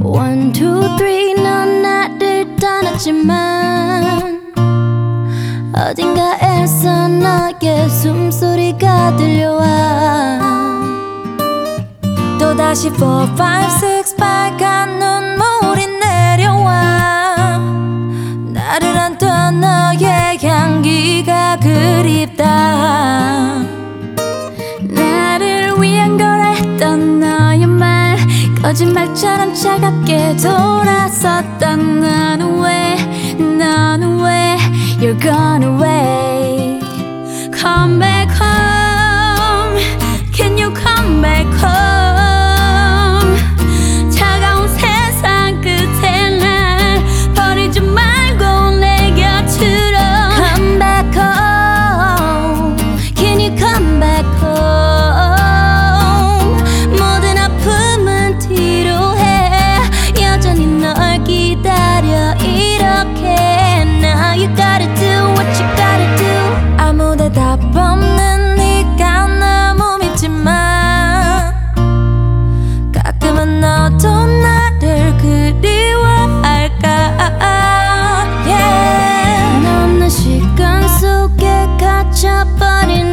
One, two, three, 넌 나를 떠났지만 어딘가에서 너의 숨소리가 들려와. 또다시 4, 5, 6 빨간 눈물이 내려와. 나를 안던 너의 향기가 그립 거짓말처럼 차갑게 돌아섰던 너는 왜 너는 왜 You're gone up, but in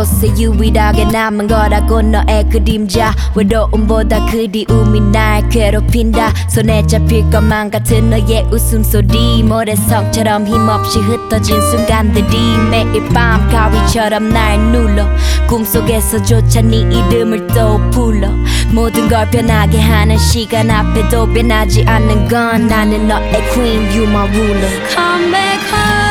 이곳에 유일하게 남은 거라고 너의 그림자. 외로움보다 그리움이 날 괴롭힌다. 손에 잡힐 것만 같은 너의 웃음소리. 모래성처럼 힘없이 흩어진 순간들이 매일 밤 가위처럼 날 눌러. 꿈속에서조차 네 이름을 또 불러. 모든 걸 변하게 하는 시간 앞에도 변하지 않는 건 나는 너의 queen you my ruler. Come back home